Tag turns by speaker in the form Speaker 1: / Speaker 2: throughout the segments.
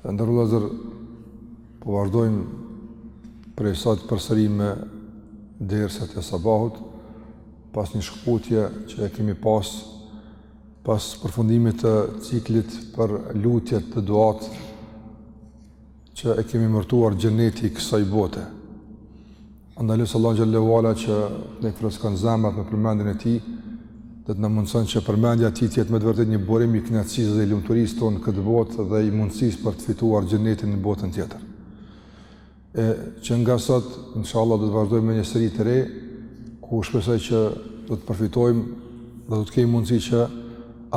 Speaker 1: Të nderuar vëllezër, po vazhdojmë prej sot përsëri me derset e sabahut, pas një shkëputje që e kemi pas, pas përfundimit të ciklit për lutjet dhe duatë, që e kemi emërtuar xheneti i kësaj bote. Andaj lus Allahun xhalla wa ala që të na i freskon zemrat me përmendjen e tij, dhe të na mundëson që përmendja e tij të jetë me të vërtetë një burim i kënaqësisë dhe i lumturisë tonë këtë botë dhe i mundësisë për të fituar xhenetin në botën tjetër. E që nga sot inshallah do të vazhdojmë me një seri të re ku shpresoj që do të përfitojmë dhe do të kemi mundësi që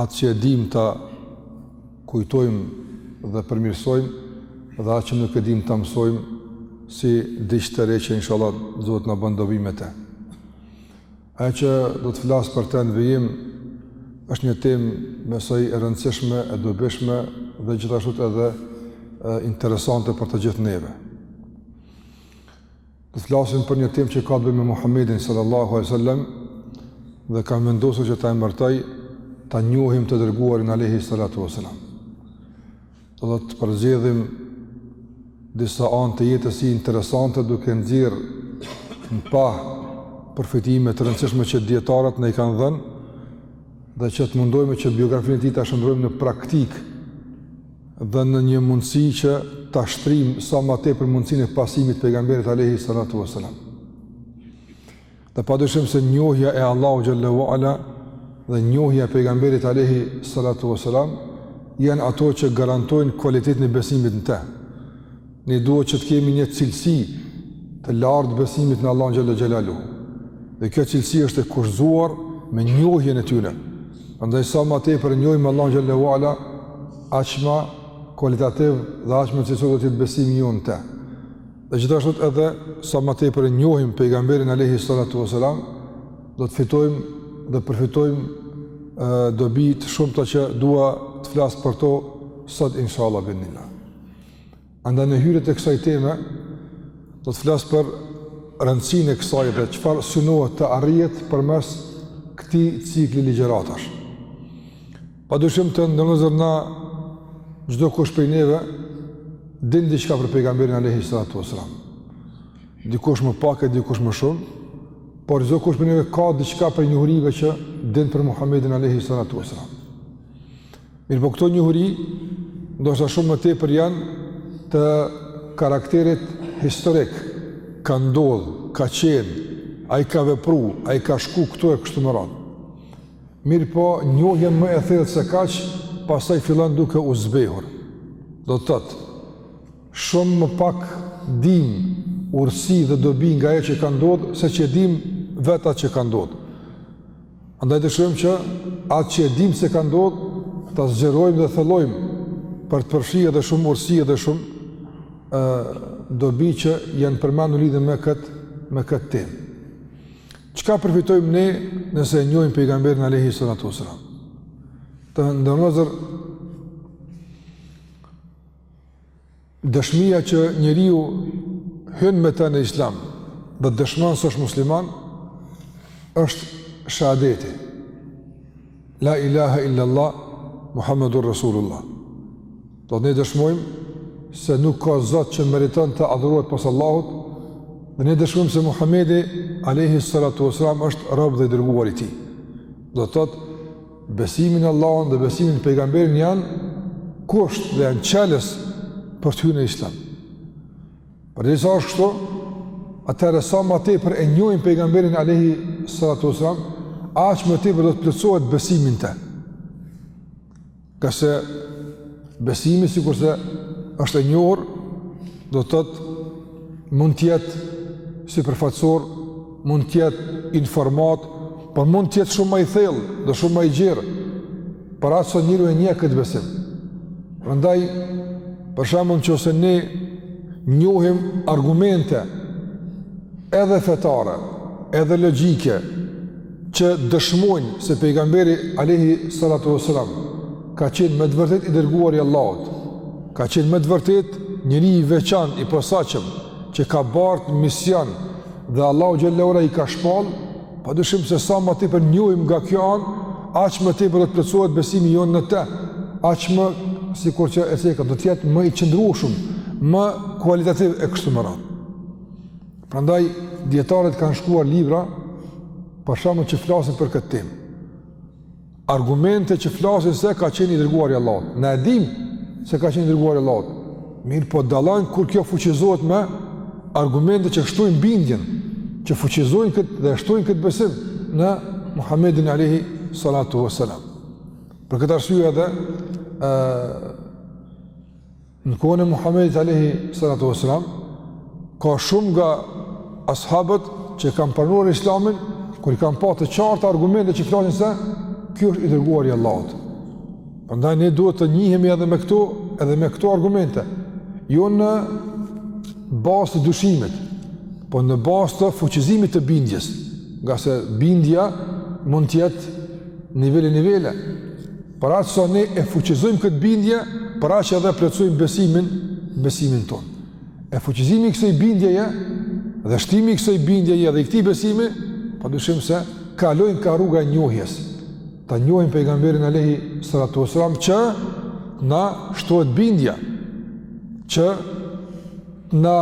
Speaker 1: atë që e dimë ta kujtojmë dhe përmirësojmë dhe atë që nuk e dimë ta mësojmë si diç të re që inshallah Zoti na bën dobi me të. Ajo që do të flas për të në vijim është një temë më se e rëndësishme, e dobishme dhe gjithashtu edhe interesante për të gjithë neve. Do të flasim për një temë që ka të bëjë me Muhammedin sallallahu alaihi wasallam dhe kam vendosur që ta emërtoj ta njohim të dërguarin alaihi salatu wasallam. Do të përzgjedhim disa anë të jetës së tij interesante duke nxjerrë në pah përfitime të rëndësishme që dijetarët na i kanë dhënë dhe që të mundohemi që biografinë e tij ta shndërrojmë në praktikë dhe në një mundësi që ta shtrim sa më tepër mundësinë e pasimit pejgamberit alayhi salatu wasalam. Dhe padyshim se njohja e Allahut xhalla wa ala dhe njohja e pejgamberit alayhi salatu wasalam janë ato që garantojnë kualitetin e besimit në te. Ne duhet që të kemi një cilësi të lartë besimit në Allahun xhalla xhelalu. Dhe kjo cilësi është e kushtëzuar me njohjen e tyre. Prandaj sa më tepër njohim Allahun xhalla wa ala, aq ma kualitativ dhe aq më cilësor do të jetë besimi jonë në te. Dhe gjithashtu edhe sa më tepër e njohim pejgamberin alayhi salatu wasalam, do të fitojmë dhe përfitojmë dobi të shumta që dua të flas për to sot inshallah biiznillah. Andaj në hyrje të kësaj teme do të flas për rëndësinë e kësaj dhe çfarë synohet të arrihet përmes këtij cikli ligjëratash. Padyshim të nderuar vëllezër çdokush prej neve din diçka për pejgamberin alayhi salatu wasalam. Dikush më pak e dikush më shumë, por çdokush prej neve ka diçka prej njohurive që din për Muhamedin alayhi salatu wasalam. Mirëpo këto njohuri, ndoshta shumë më tepër janë të karakterit historik, ka ndodhë, ka qenë, ai ka vepru, ai ka shku këtu e kështu me radhë. Mirëpo, njohje më e thellë se kaq, pastaj fillon duke u zbehur. Do të thotë, shumë më pak dimë urtësi dhe dobi nga ajo që ka ndodhë, seç e dimë vetëm që ka ndodhë. Andaj dëshirojmë që atë që e dimë se ka ndodhë, ta zgjerojmë dhe thellojmë për të përfshirë edhe shumë urtësi edhe shumë ë dobi që janë përmendur lidhje me kët me kët temë. Çka përfitojmë ne nëse e njohim pejgamberin alayhi salatu wasalam? Të nderuar Dëshmia që njeriu hyn me të në Islam dhe dëshmon se është musliman është shahadeti. La ilaha illa Allah Muhammadur Rasulullah. Do të ne dëshmojmë se nuk ka Zot që meriton të adhurohet pos Allahut, dhe ne dëshmojmë se Muhamedi alayhi salatu wasalam është rob dhe i dërguar i Tij. Do të thotë Besimi në Allahun dhe besimi në pejgamberin janë kusht dhe janë çelës për të hyrë në Islam. Përderisa është kështu, atëherë sa më tepër e njohim pejgamberin alayhi salatu wasalam, aq më tepër do të plotësohet besimi në të. Ngase besimi sikurse është e njohur, do të thotë mund të jetë sipërfaqësor mund të jetë informatë, por mund të jetë shumë më i thellë dhe shumë më i gjerë. Për aq sa njeriu e njeh këtë besim. Prandaj për shembull nëse ne njohim argumente edhe fetare, edhe logjike që dëshmojnë se pejgamberi alayhi salatu wasalam ka qenë me të vërtetë i dërguar i Allahut, ka qenë me të vërtetë njeri i veçantë i posaçëm që ka bartë mision Dhe Allahu xhel-le ue ala i ka shpall, padyshim se sa më tepër njohim nga kjo anë, aq më tepër do të plotësohet besimi jonë në të. Aq më sikur që e ceka do të jetë më i qëndrueshëm, më kualitativ e kështu me radhë. Prandaj dietarët kanë shkruar libra për shembull që flasin për këtë temë. argumente që flasin se ka qenë i dërguar i Allahut. Ne e dimë se ka qenë i dërguar i Allahut. Mirëpo dallon kur kjo fuqizohet me argumente që shtojnë bindjen, që fuqizojnë këtë dhe shtojnë këtë besim në Muhammedin Alehi Salatu Veselam. Për këtë arsye edhe, e, Në kohën e Muhamedit alayhi salatu wasalam ka shumë nga ashabët që kanë pranuar Islamin kur i kanë pa të qarta argumente që flasin se ky është i dërguari i Allahut. Prandaj ne duhet të njihemi edhe me këto, edhe me këto argumente, jo në bazë të dyshimit, po në bazë të fuqizimit të bindjes, ngase bindja mund të jetë nivele nivele. Për aq sa ne e fuqizojmë këtë bindje, për aq edhe plotësojmë besimin, besimin tonë. E fuqizimi i kësaj bindjeje dhe shtimi i kësaj bindjeje dhe i këtij besimi, padyshim se kalon nga rruga e njohjes. Ta njohim pejgamberin alayhi salatu wasalam që të na shtohet bindja që të na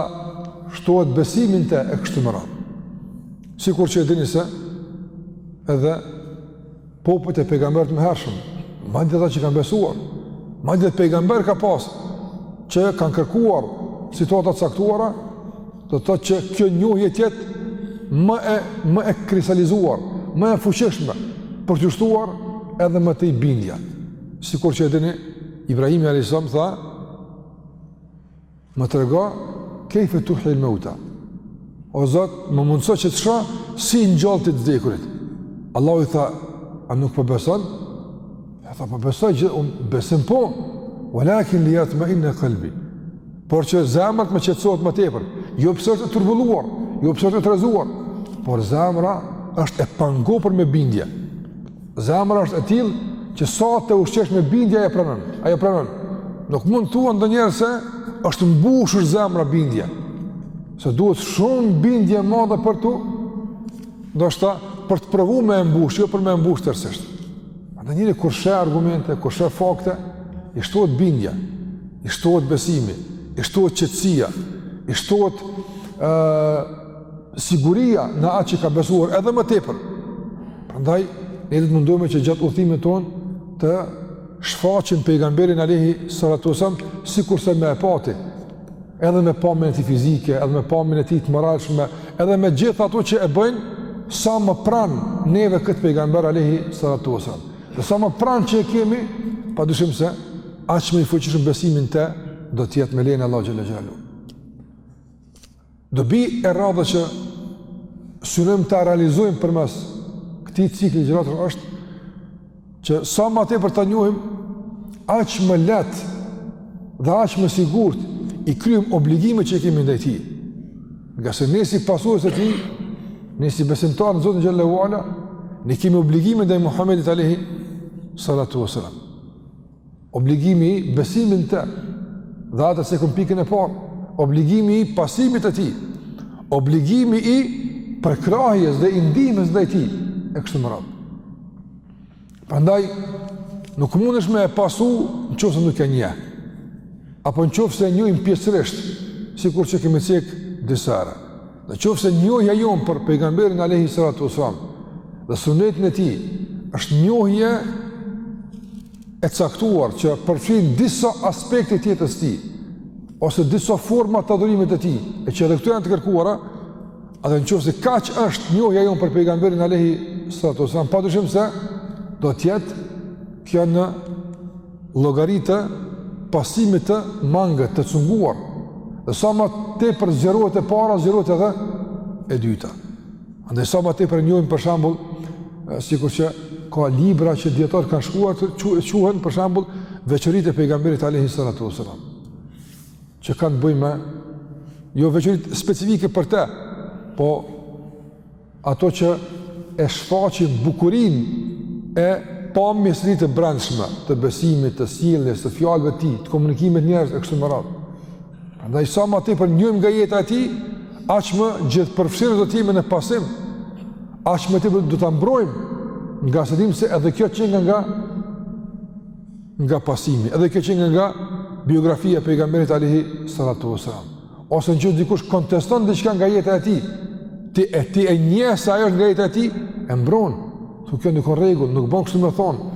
Speaker 1: shtohet besimi në të e kështu me radhë. Sikur që e dini se edhe popujt e pejgamberëve të mëhershëm, madje ata që kanë besuar, madje pejgamberë ka pas që kanë kërkuar situata të caktuara, do të thotë që kjo njohje të jetë më e më e kristalizuar, më e fuqishme për t'u shtuar edhe më tej bindja. Sikur që e dini, Ibrahimi alayhi salam tha Më trego, kejfe tuhjil meuta. O Zot, më mundëso që të shoh, si i ngjall ti të vdekurit. Allahu i tha, a nuk po beson? E tha, po besoj që unë besim po, ve lakin li jatmeinne kalbi. Por që zemra të më qetësohet më tepër, jo pse është e turbulluar, jo pse është e trazuar, por zemra është e pangopur me bindje. Zemra është e tillë që sa ta ushqesh me bindje ajo pranon. Ajo pranon. Nuk mund të thua ndonjëherë se është mbushur zemra bindje. Se duhet shumë bindje e madhe për t'u, ndoshta për të provu me e mbush, jo për me e mbush tërësisht. Andaj njeriu kur sheh argumente, kur sheh fakte, i shtohet bindja, i shtohet besimi, i shtohet qetësia, i shtohet uh, siguria në atë që ka besuar edhe më tepër. Prandaj ne do të mundohemi që gjatë udhëtimit tonë ta shfaqim pejgamberin alayhi salatu wasallam sikurse me e pa ti edhe me pamjen e tij fizike, edhe me pamjen e tij të moralshme, edhe me gjithë ato që e bëjnë sa më pranë neve këtë pejgamber alayhi salatu wasallam. Dhe sa më pranë që e kemi, padyshim se aq më i fuqishëm besimi në të do të jetë me lejen e Allahut xhalla xhelalu. Dobi e radhës që synojmë ta realizojmë përmes këtij cikli ligjëratash është që sa më tepër ta njohim aq më lehtë dhe aq më sigurt i kryejmë obligimet që i kemi ndaj tij. Ngase ne si pasues të tij, ne si besimtarë në Zotin xhalla ue ala, ne kemi obligime ndaj Muhamedit alayhi salatu wasalam. Obligimi i besimit në te, dhe atë e cekëm pikën e parë, obligimi i pasimit të tij, obligimi i përkrahjes dhe i ndihmës ndaj tij, e kështu me radhë. Prandaj, nuk mundesh me e pasu në qoftë se nuk e njeh, apo në qoftë se e njohim pjesërisht, sikur që kemi cek disa herë. Në qoftë se njohja jonë për pejgamberin alejhi salatu ve selam dhe sunetin e tij është njohje e caktuar që përfshin disa aspekte të jetës tij ose disa forma të adhurimit të tij e që edhe këto janë të kërkuara atëherë në qoftë se kaq është njohja jonë për pejgamberin alejhi salatu ve selam pa dyshim se do të jetë kjo në Llogari të pasimit të mangët, të cunguar. Dhe sa ma tepër zgjerohet e para, zgjerohet edhe e dyta. Andaj sa ma tepër e njohim për shembull, sikur që ka libra që dijetarët kanë shkruar quhen për shembull veçoritë e pejgamberit alejhi salatu ve selam. Që kanë të bëjnë me, jo veçoritë specifike për te, po Ato që e shfaqin bukurinë e pamjes së tij të brendshme, të besimit, të sjelljes, të fjalëve të tij, të komunikimit me njerëzit e kështu me radhë. Prandaj sa më tepër njohim nga jeta e tij, aq më gjithëpërfshirës do të jemi në pasim. Aq më tepër do ta mbrojmë ngase dimë se edhe kjo qenka nga nga pasimi, edhe kjo qenka nga biografia e pejgamberit alejhi salatu ve selam. ose në qoftë dikush konteston diçka nga jeta e tij, ti e ti e njeh se ajo është nga jeta e tij, e mbron, thu kjo nuk o në rregull, nuk bën kështu me thonë,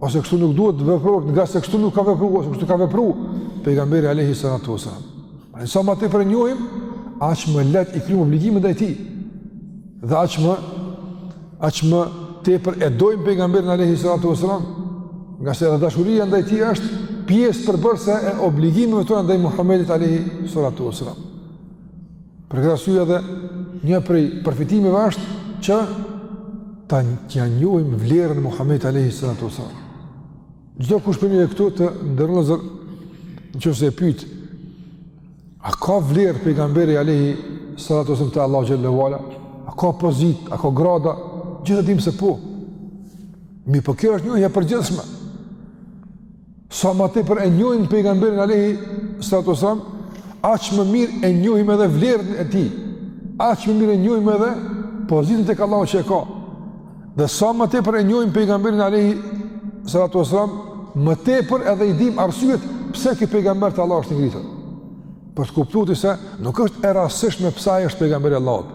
Speaker 1: ose kështu nuk duhet të veprohet, ngase kështu nuk ka vepru, ose kështu ka vepru pejgamberi alejhi salatu ve selam. Pra sa ma tepër e njohim, aq më lehtë i kryejmë obligimet ndaj tij, dhe aq më aq më tepër e dojmë pejgamberin alejhi salatu ve selam, ngase edhe dashuria ndaj tij është pjesë përbërëse e obligimeve tona ndaj Muhamedit alejhi salatu ve selam. Për këtë arsye edhe një prej përfitimeve është që ta t'ia njohim vlerën Muhamedit alejhi salatu ve selam. Çdokush prej neve këtu të nderuar në qoftë se e pyet A ka vlerë pejgamberi alejhi salatu ve selam te Allahu xhele ve ala? A ka pozitë, a ka grada? Gjithë e dimë se po. Mirëpo kjo është njohje e përgjithshme. Sa ma tepër e njohim pejgamberin alejhi salatu ve selam, aq më mirë e njohim edhe vlerën e tij. Aq më mirë e njohim edhe pozitën tek Allahu që e ka. Dhe sa më tepër e njohim pejgamberin alayhi salatu wasalam, më tepër edhe i dim arsyet pse ky pejgamber te Allahu është i ngritur. Për të kuptuar se nuk është e rastishme pse ai është pejgamber i Allahut.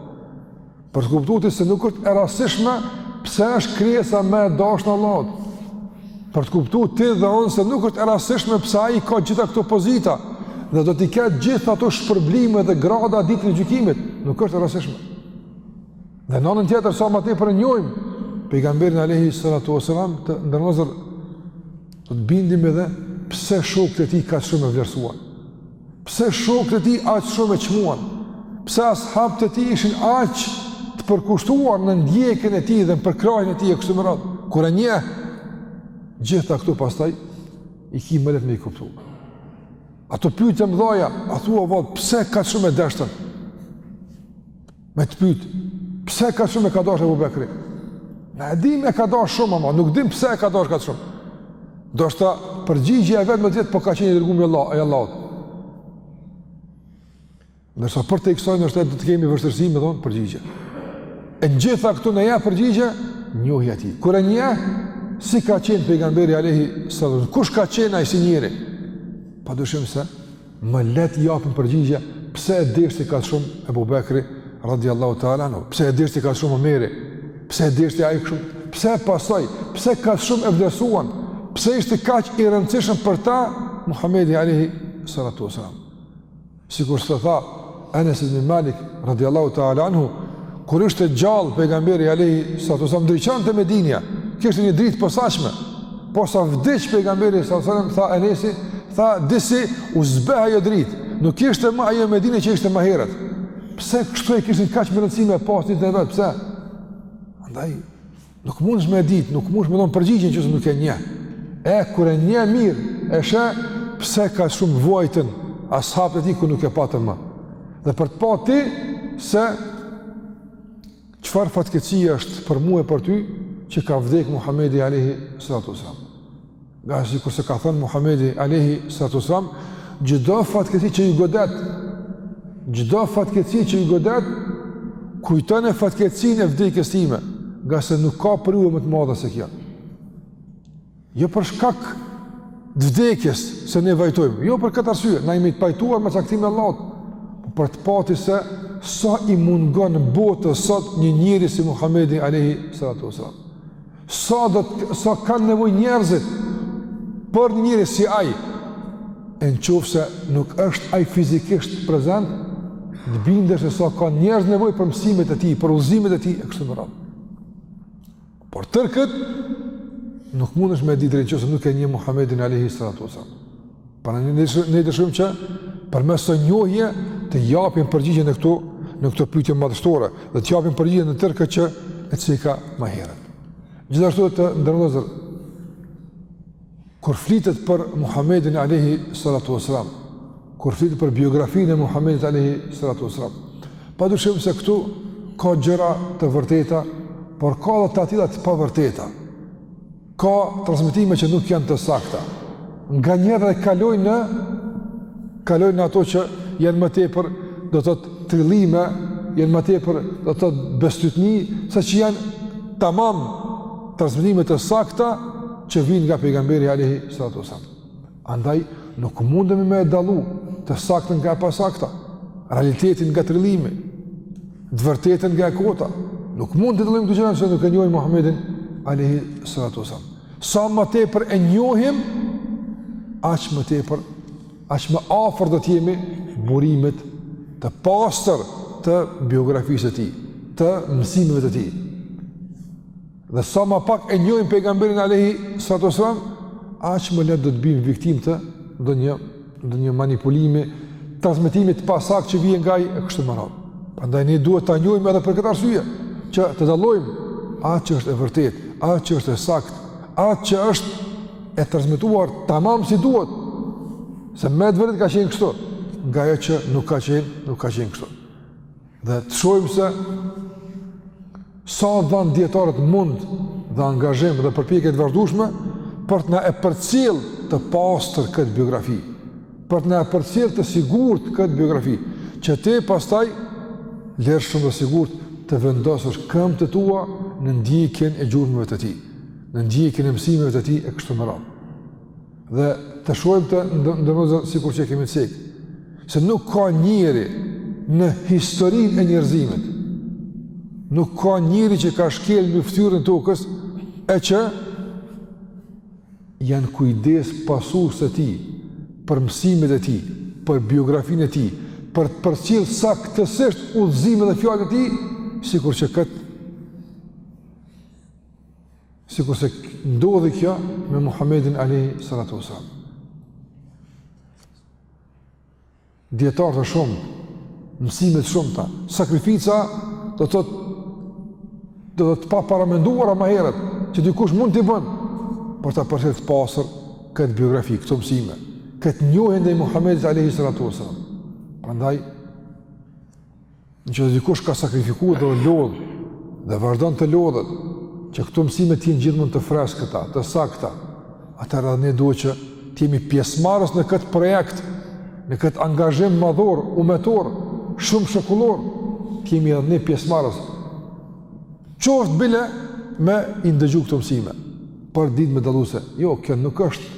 Speaker 1: Për të kuptuar se nuk është e rastishme pse është krijesa më e dashur e Allahut. Për të kuptuar ti dhe unë se nuk është e rastishme pse ai ka gjitha këto pozita dhe do t'i ketë gjithë ato shpërblime dhe grada ditën e gjykimit, nuk është e rastishme. Dhe në anën tjetër sa më tepër e njohim pejgamberin alayhi salatu wasalam të nderuar do të bindemi edhe pse shokët e tij kaq shumë e vlerësuan. Pse shokët e tij aq shumë e çmuan? Pse as'habët e tij ishin aq të përkushtuar në ndjekjen e tij dhe në përkrahjen e tij e kështu me radhë? Kur e njeh gjitha këto pastaj i ki më lehtë me i kuptu. Ato pyetje të mëdhaja, a thua vallë, pse kaq shumë e deshtën? Me të pyt, pse kaq shumë e ka dashtë Ebu Bekri? Na e dim e ka dashtë shumë, ama nuk dim pse e ka dashtë kaq shumë. Ndoshta përgjigje e vetme të jetë, po ka qenë i dërgum i Allahut. Ndërsa përtej kësaj ndoshta do të kemi vështirësi me dhonë përgjigje. E në gjitha këto në ja përgjigje, njohja e tij. Kur e njeh si ka qenë pejgamberi alayhi salam, kush ka qenë ai si njeri? Pa dyshim se, Më lehtë japim përgjigje pse e deshti kaq shumë Ebu Bekri radiallahu ta'ala anhu, pse e deshti kaq shumë Omeri, pse e deshti ai kështu, pse e pasoi, pse kaq shumë e vlerësuan, pse ishte kaq i rëndësishëm për ta Muhamedi alayhi salatu wasalam. Sikur se tha, Enes ibn Malik radiallahu ta'ala anhu, kur ishte gjallë pejgamberi alayhi salatu wasalam, ndriçante Medinja, kishte një dritë të posaçme, posa vdiq pejgamberi salatu wasalam, tha Enesi, tha disi u zbeh ajo dritë, nuk ishte më ajo Medinja që ishte më herët, pse kështu e kishin kaq me rëndësi e pasë një të e vetë, pse? Andaj, Nuk mundesh me ditë, nuk mundesh me dhon përgjigjen qëse nuk e njeh. E kur e njeh mirë, e sheh pse kaq shumë vuajtën as'habët e tij kur nuk e patën më. Dhe për të pa ti se çfarë fatkeqësi është për mua e për ty që ka vdek Muhamedi alayhi salatu wasallam. Nga sikurse ka thënë Muhammedi alayhi salatu wasalam, çdo fatkeqësi që ju godet, çdo fatkeqësi që ju godet, kujtone fatkeqësinë e vdekjes time, ngase nuk ka për juve më të madhe se kjo. Jo për shkak të vdekjes se ne vajtojmë, jo për këtë arsye, na jemi të pajtuar me caktimin e Allahut, po për të pa ti se sa i mungon botës sot një njeri si Muhammedi alayhi salatu wasalam. Sa do të sa kanë nevojë njerëzit për një njeri si ai, e në qoftë se nuk është ai fizikisht prezent, të bindesh se sa kanë njerëzit nevojë për mësimet e tij, për udhëzimet e tij, e kështu me radhë. Por tërë këtë, nuk mundesh ti me e ditë drejt në qoftë se nuk e njeh Muhammedin alayhi salatu wasalam. Pra ne dëshirojmë që përmes kësaj njohje të japim përgjigje në këto në këto pyetje madhështore dhe të japim përgjigje në tërë këtë që e ceka më herët. Gjithashtu të nderuar vëllezër kur flitet për Muhammedin alayhi salatu wasalam, kur flitet për biografinë e Muhammedit alayhi salatu wasalam. Padyshim se këtu ka gjëra të vërteta, por ka edhe të atilla të pavërteta. Ka transmetime që nuk janë të sakta. Nganjëherë kalojnë në kalojnë në ato që janë më tepër do të thotë trillime, janë më tepër do të thotë bestytni, se që janë tamam transmetime të sakta që vijnë nga pejgamberi alayhi salatu wasallam. Andaj, nuk mundemi me e dallu të saktën nga e pasakta, realitetin nga trillimi, të vërtetën nga e kota. Nuk mund t'i dallojmë këto gjëra nëse nuk e njohim Muhamedin alayhi salatu wasallam. Sa më tepër e njohim, aq më tepër, aq më afër do të jemi burimit të pastër të biografisë së tij, të mësimeve të tij. Dhe sa më pak e njohim pejgamberin alayhi salatu wasallam, aq më lehtë do të biem viktimë të ndonjë ndonjë manipulimi, transmetimi të pasaktë që vjen nga ai e kështu me radhë. Prandaj ne duhet ta njohim edhe për këtë arsye, që të dallojmë atë që është e vërtetë, atë që është e saktë, atë që është e transmetuar tamam si duhet. Se me të vërtetë ka qenë kështu, nga ajo që nuk ka qenë, nuk ka qenë kështu. Dhe të shohim se sa dhanë dijetarët mund dhe angazhim dhe përpjekje të vazhdueshme për të na e përcjell të pastër këtë biografi, për të na e përcjell të sigurt këtë biografi, që ti pastaj lirshëm dhe sigurt të vendosësh këmbët e tua në ndjekjen e gjurmëve të tij, në ndjekjen e mësimeve të tij e kështu me radhë. Dhe të shohim të nderuar vëllezër sikur që kemi cekë, se nuk ka njeri në historinë e njerëzimit, nuk ka njeri që ka shkel mbi fytyrën e tokës, e që janë kujdes pasuesit e tij, për mësimet e tij, për biografinë e tij, për të përcjell saktësisht udhëzimet dhe fjalët e tij, sikur që këtë Sikurse ndodhi kjo me Muhammedin alayhi salatu wasallam. Dijetarë të shumtë, mësime të shumta, sakrifica ndoshta të paparamenduara më herët që dikush mund t'i bën për ta pasur, të pasur këtë biografi, këto mësime, këtë njohje ndaj Muhamedit alayhi salatu wasallam. Prandaj Nëqoftëse dikush ka sakrifiku edhe u lodh, dhe vazhdon të lodhet, që këto mësime të jenë gjithmonë të freskëta, të sakta, atëherë edhe ne duhet që të jemi pjesëmarrës në këtë projekt, në këtë angazhim madhor, umetor, shumëshekullor, të jemi edhe ne pjesëmarrës. Qoftë bile me i ndëgju këto mësime, për ditë me dallu se, jo, kjo nuk është,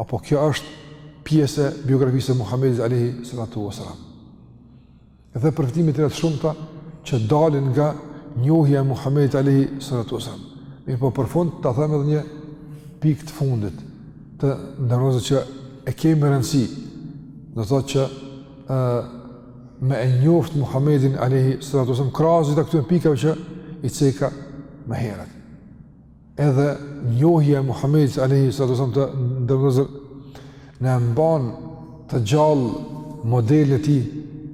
Speaker 1: apo kjo është pjesë e biografisë së Muhammedit Alehi Sallatu Vesalam. dhe përfitime të tjera të shumta që dalin nga njohja e Muhammedit Alehi Sallatu Vesalam. Mirëpo për fund ta them edhe një pikë të fundit, të nderuar, që e kemi me rëndësi do thotë që e, me e njoft Muhammedin Alehi Sallatu Vesalam krahas këtyre pikave që i ceka më herët. Edhe njohja e Muhamedit alayhi salatu wasallam të nderuar, na mban të gjallë modelin e tij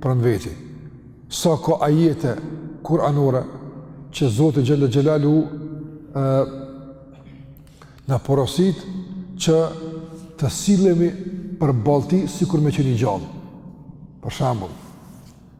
Speaker 1: pranë veti. Sa ka ajete kuranore që Zoti xhel-le xhelaluhu na porosit që të sillemi përballë tij sikur më qenë gjallë. Për shembull,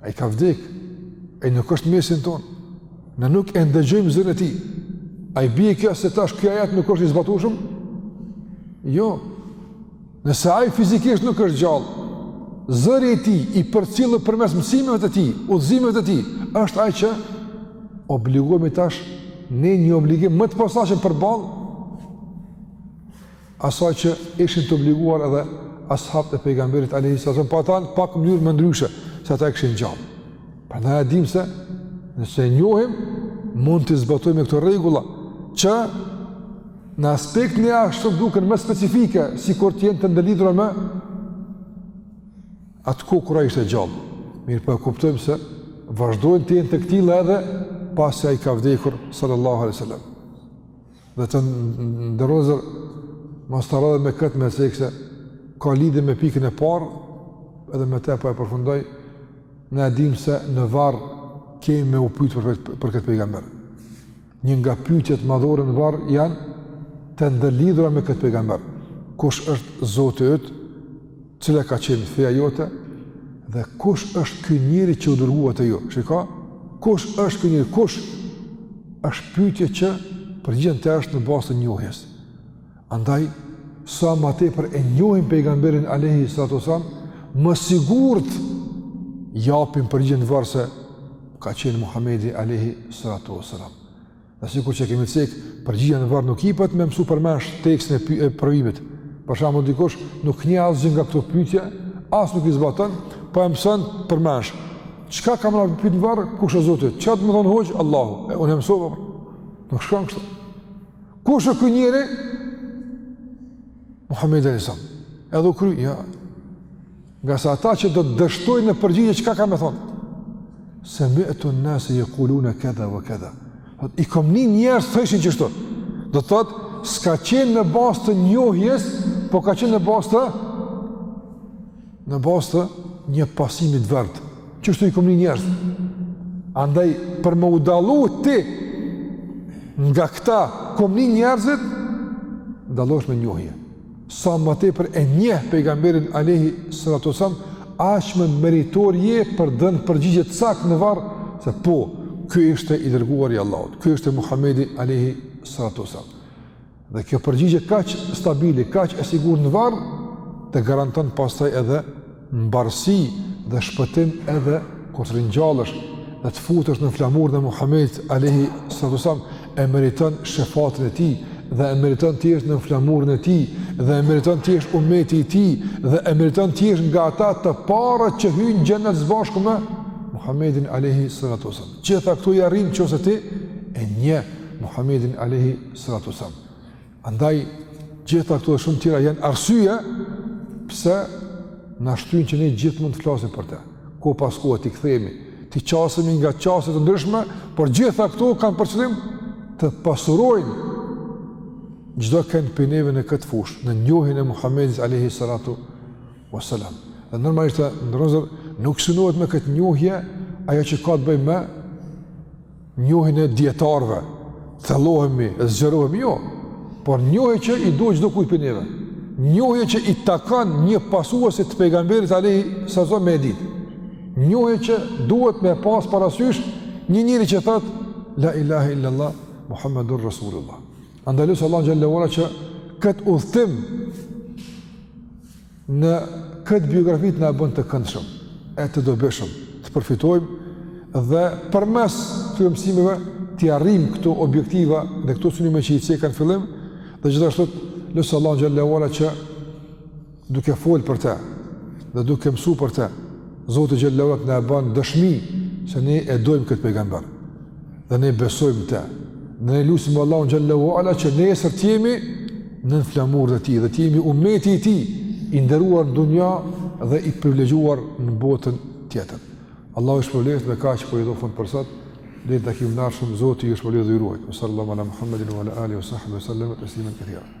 Speaker 1: Ai ka vdek. Ai nuk është mesin tonë. Ne nuk e ndëgjojmë zërin e tij. A i bie kjo se tash ky ajet nuk është i zbatueshëm? Jo. Nëse ai fizikisht nuk është gjallë, zëri i tij i përcjellur përmes mësimeve të tij, udhëzimeve të tij, është ai që obligohemi tash në një obligim më të posaçëm përballë asaj që ishin të obliguar edhe ashabët e pejgamberit alayhis salam po ata pak mënyrë më ndryshe se ata e kishin gjallë. Prandaj e dimë se nëse e njohim mund t'i zbatojmë këto rregulla që në aspektin e ashtu duken më specifike sikur të jenë të ndërlidhura me atë kohë kur ai ishte gjallë. Mirëpo e kuptojmë se vazhdojnë të jenë të këtilla edhe pasi ai ka vdekur sallallahu alaihi wasallam. Dhe të nderuar, mos ta harroj edhe këtë me cek se ka lidhje me pikën e parë, edhe me te po e përfundoj, ne e dimë se në varr kemi me u pyt për, për këtë pejgamber. Një nga pyetjet madhore në varr janë të ndërlidhura me këtë pejgamber. Kush është Zoti yt, Cila ka qenë feja jote dhe kush është ky njeri që u dërgua te ju? Shiko, kush është ky njeri? Kush është pyetje që përgjigjja te është në bazë të njohjes. Andaj sa ma tepër e njohim pejgamberin alayhi salatu sallam, më sigurt japim përgjigjen në varr se ka qenë Muhamedi alayhi salatu sallam. Dhe sikur që e kemi cek, përgjigja në varr nuk ipet me mësu përmendsh tekstin e provimit. Për shembull dikush nuk njeh asgjë nga këto pyetje, as nuk i zbaton, po e mëson përmendsh. Çka kan me na pyet në varr? Kush është Zoti? Çka do me thon hoxh Allahu? E unë e mësova. Nuk shkon kështu. Kush është ky njeri? Muhamedi sallallahu alaihi wasallam. Edhe u kry, ja, Nga sa ata që do të dështojnë në përgjigje çka ka me thonë? Semi'tu nase jekulune kedha ve kedha. I kom ni njerëzit thojshin qështu. Do të thotë, s'ka qenë në bazë të njohjes, po ka qenë në bazë të në bazë të një pasimi t'verbër. Qështu i kom ni njerëzit. Andaj, për me u dallu ti nga këta kom ni njerëzit, dallohesh me njohje. Sa ma tepër e njeh pejgamberin alejhi salatu selam, aq më meritor je për të dhënë përgjigje të saktë në varr se po, ky ishte i dërguari i Allahut, ky ishte Muhamedi alejhi salatu selam. Dhe kjo përgjigje kaq stabile, kaq e sigurt në varr të garanton pastaj edhe mbarësi dhe shpëtim edhe kur të ringjallësh dhe të futesh në flamurin e Muhamedit alayhi salatu sallam e meriton shefatin e tij dhe e meriton të jesh në flamurin e tij dhe e meriton të jesh ummeti i tij dhe e meriton të jesh nga ata të parët që hyjnë në xhenet së bashku me Muhamedin alayhi salatu sallam. Gjitha këto i arrin në qoftë se ti e njeh Muhamedin alayhi salatu sallam. Andaj, gjitha këto dhe shumë tjera janë arsye pse na shtyjnë që ne gjithmonë të flasim për te. Kohë pas kohe t'i këthemi, t'i qasemi nga qasje të ndryshme, por gjitha këto kanë për qëllim të pasurojnë çdokënd prej neve në këtë fushë, në njohjen e Muhammedit alejhi Salatu Veselam. Dhe normalisht të nderuar vëllezër, nuk synohet me këtë njohje ajo që ka të bëjmë me Njohjen e dijetarëve, thellohemi, zgjerohemi, jo, por njohje që i duhet çdokujt prej neve. Njohje që i takon një pasuesi të pejgamberit alayhi sallam me e ditë. Njohje që duhet me pas parasysh një njeri që thot la ilaha illa allah muhammedur rasulullah. Andaj lus Allahun xhalla ue ala që kët udhtim Në këtë biografi të na e bën të këndshëm, e të dobishëm, të përfitojmë dhe përmes këtyre mësimeve të arrijmë këto objektiva dhe këto synime që i cekëm në fillim, dhe gjithashtu lusim Allahun xhelle ue ala që duke fol për të dhe duke mësu për të, Zoti xhelle ue ala të na e bën dëshmi se ne e dojmë këtë pejgamber. Dhe ne besojmë te. Dhe ne lusim Allah në gjallë u ala që nesër të jemi në flamur dhe ti dhe të jemi umeti i ti i ndëruar në dunja dhe i privilegjuar në botën tjetër. Allah është përlejës dhe ka që për po i dhofën për sëtë. Dhe të kim nërë shumë zotë i është përlejës dhe i ruajtë. Më sërë Allah më në Muhammedin më në Ali më sërë më sërë më sërë më sërë më